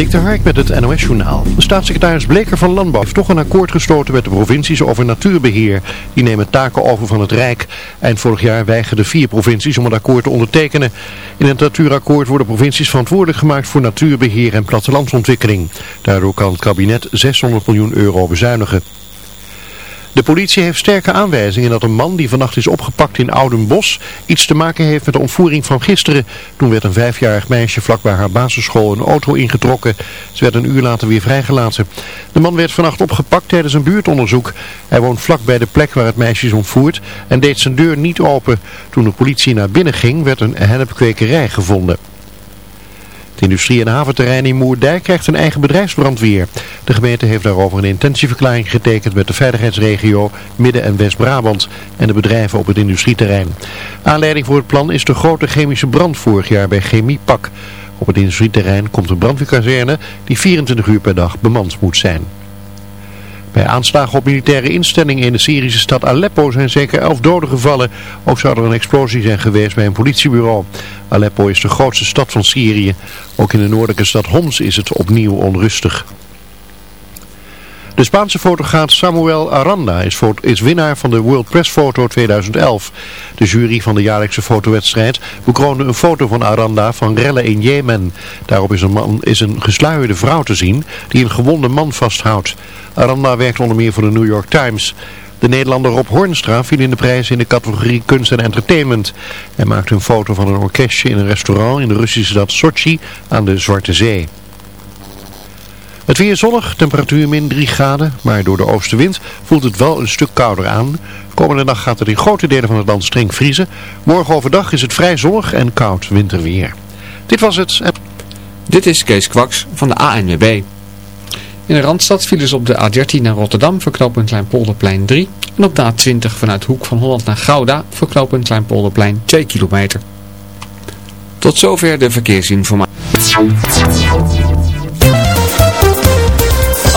Dik Hark met het NOS-journaal. Staatssecretaris Bleker van Landbouw heeft toch een akkoord gesloten met de provincies over natuurbeheer. Die nemen taken over van het Rijk. Eind vorig jaar weigerden vier provincies om het akkoord te ondertekenen. In het natuurakkoord worden provincies verantwoordelijk gemaakt voor natuurbeheer en plattelandsontwikkeling. Daardoor kan het kabinet 600 miljoen euro bezuinigen. De politie heeft sterke aanwijzingen dat een man die vannacht is opgepakt in Oudenbos iets te maken heeft met de ontvoering van gisteren. Toen werd een vijfjarig meisje vlakbij haar basisschool een auto ingetrokken. Ze werd een uur later weer vrijgelaten. De man werd vannacht opgepakt tijdens een buurtonderzoek. Hij woont vlak bij de plek waar het meisje is ontvoerd en deed zijn deur niet open. Toen de politie naar binnen ging werd een hennepkwekerij gevonden. Het industrie- en haventerrein in Moerdijk krijgt een eigen bedrijfsbrandweer. De gemeente heeft daarover een intentieverklaring getekend met de veiligheidsregio Midden- en West-Brabant en de bedrijven op het industrieterrein. Aanleiding voor het plan is de grote chemische brand vorig jaar bij Chemiepak. Op het industrieterrein komt een brandweerkazerne die 24 uur per dag bemand moet zijn. Bij aanslagen op militaire instellingen in de Syrische stad Aleppo zijn zeker elf doden gevallen. Ook zou er een explosie zijn geweest bij een politiebureau. Aleppo is de grootste stad van Syrië. Ook in de noordelijke stad Homs is het opnieuw onrustig. De Spaanse fotograaf Samuel Aranda is, is, winnaar van de World Press Photo 2011. De jury van de jaarlijkse fotowedstrijd bekroonde een foto van Aranda van rellen in Jemen. Daarop is een, man, is een gesluierde vrouw te zien die een gewonde man vasthoudt. Aranda werkt onder meer voor de New York Times. De Nederlander Rob Hornstra viel in de prijs in de categorie kunst en entertainment. Hij maakte een foto van een orkestje in een restaurant in de Russische stad Sochi aan de Zwarte Zee. Het weer zonnig, temperatuur min 3 graden, maar door de oostenwind voelt het wel een stuk kouder aan. Komende dag gaat het in grote delen van het land streng vriezen. Morgen overdag is het vrij zonnig en koud winterweer. Dit was het. Dit is Kees Kwaks van de ANWB. In de Randstad vielen ze op de A13 naar Rotterdam, verknooppunt Kleinpolderplein 3. En op de A20 vanuit Hoek van Holland naar Gouda, verknooppunt Kleinpolderplein 2 kilometer. Tot zover de verkeersinformatie.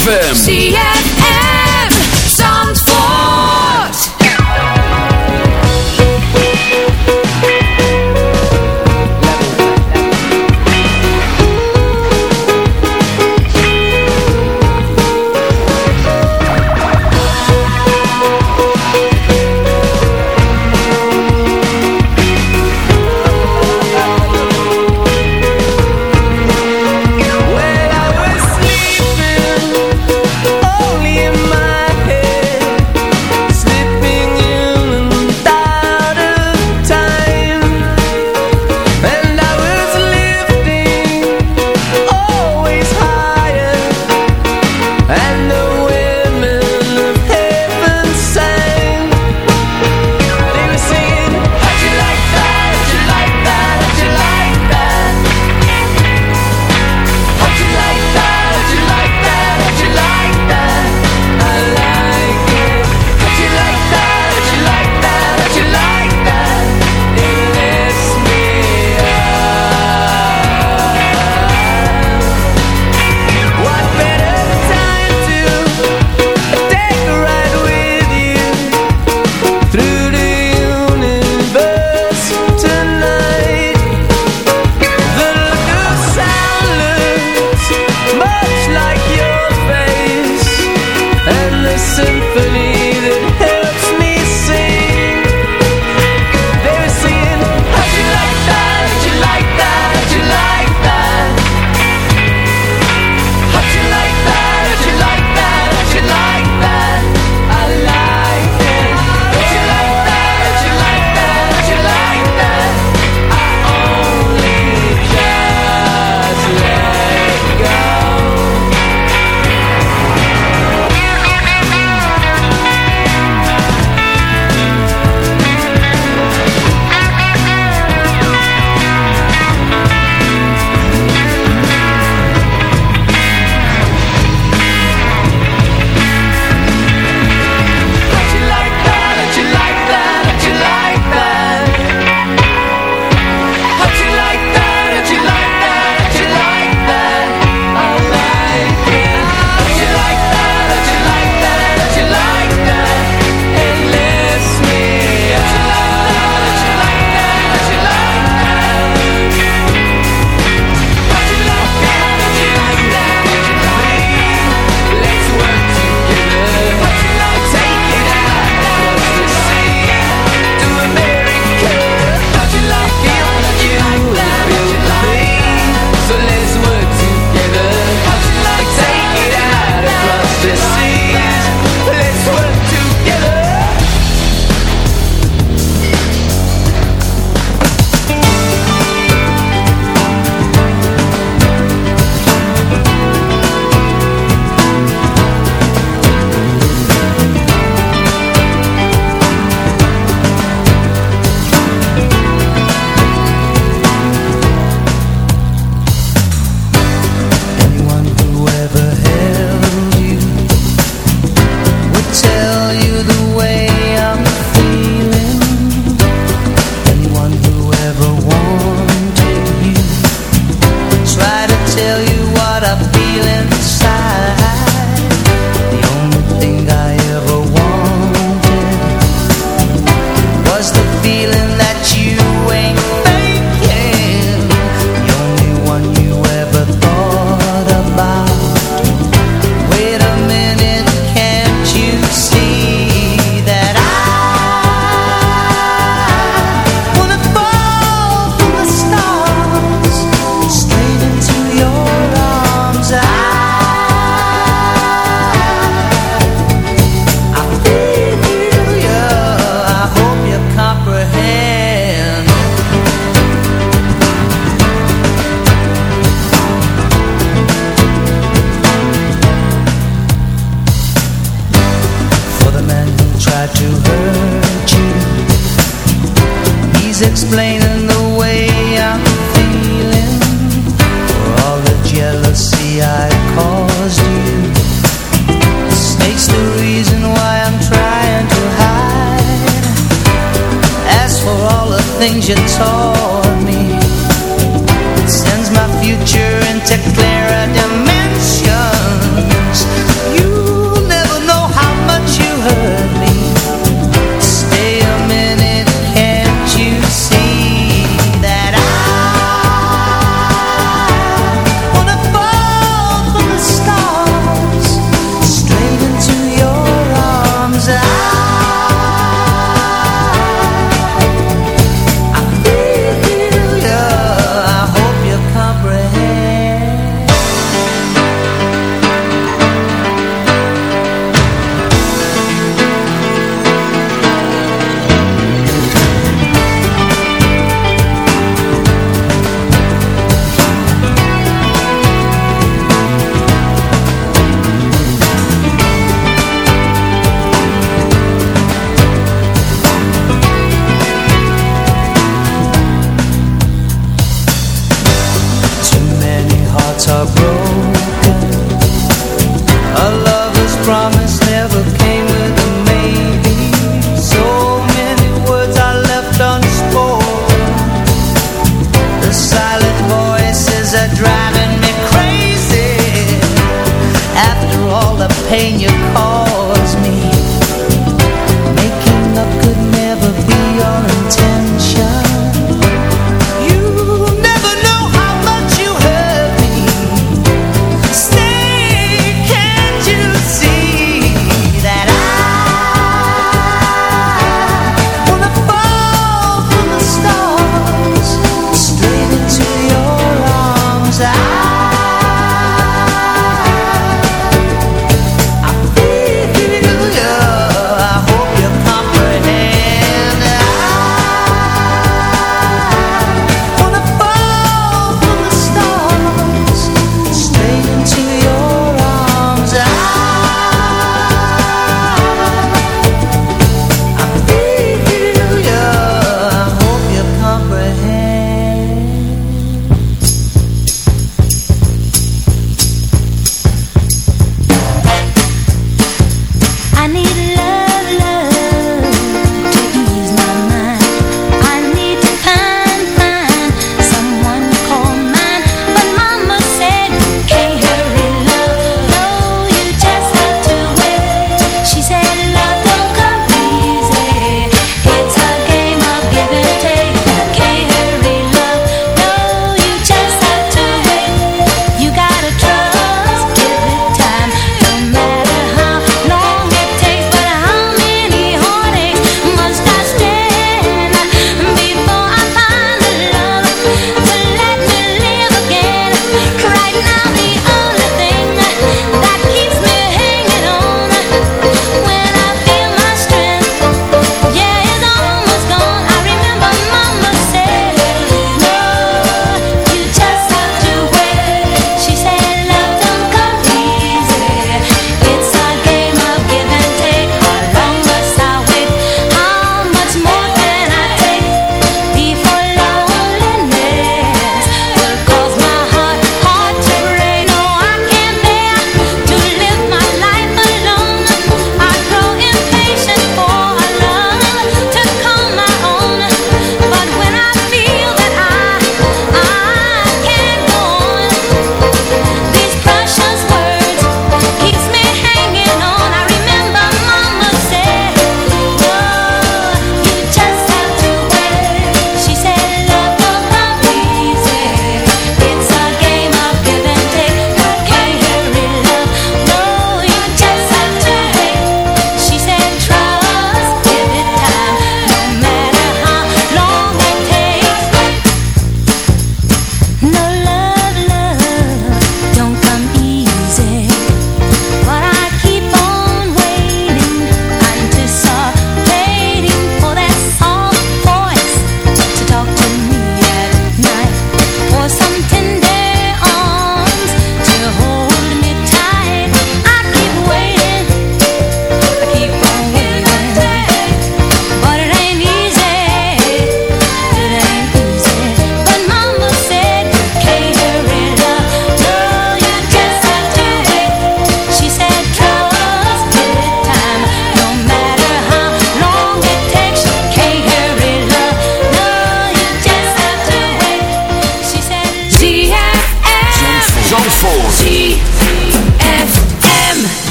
ZFM.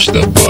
push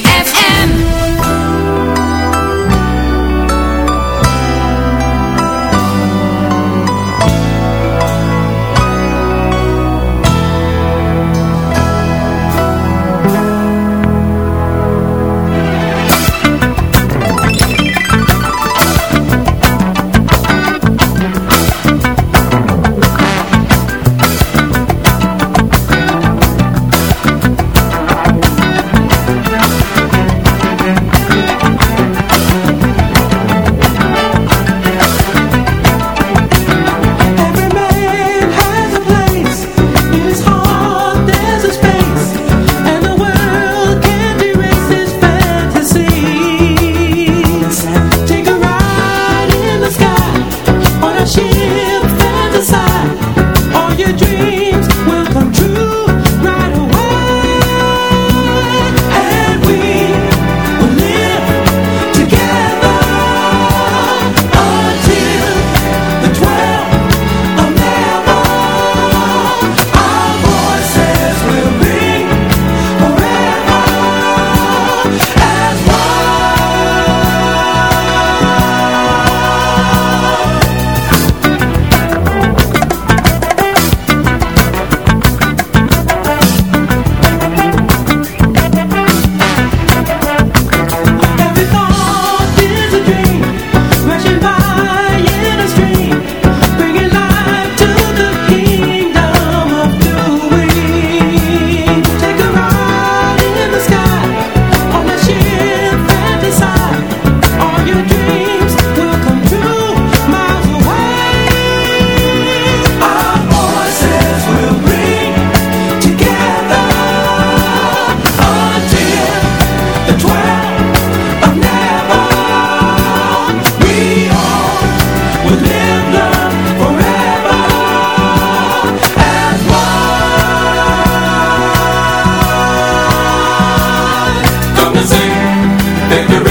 victory.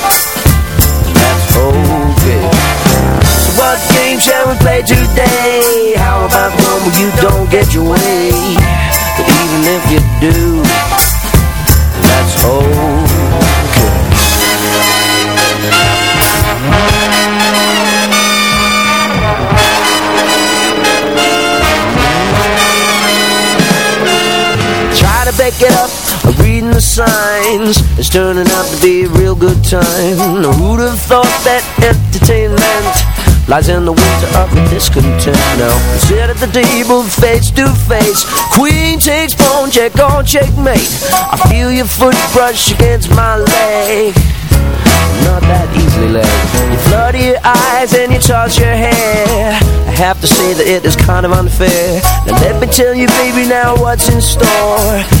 That's okay So what game shall we play today? How about one where you don't get your way? But even if you do That's okay Try to back it up signs. It's turning out to be a real good time. Who'd have thought that entertainment Lies in the winter of discontent? Now sit at the table face to face Queen takes pawn, check on checkmate. I feel your foot brush against my leg. Not that easily led You flutter your eyes and you toss your hair. I have to say that it is kind of unfair. Now let me tell you baby now what's in store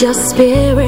Over and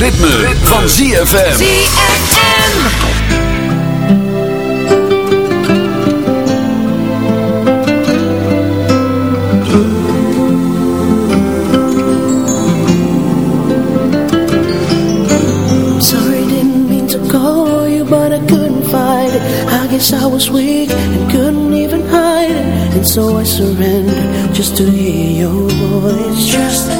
ritme, ritme. van ZFM. ZFM. I couldn't fight it I guess I was weak and couldn't even hide it And so I surrendered just to hear your voice Just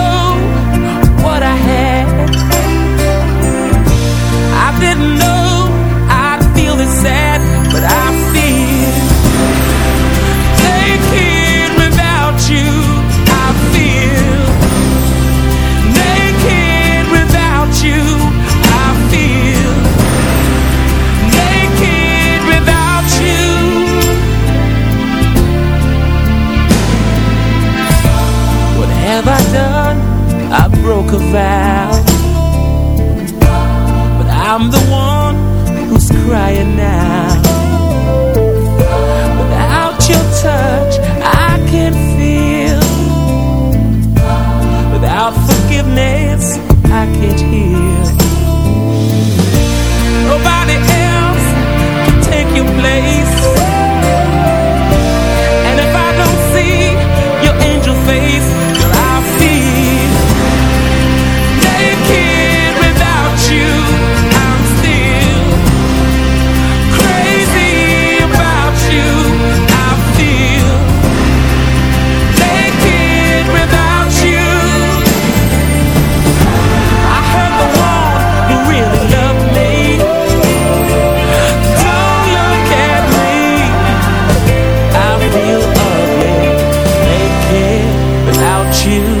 it here. you.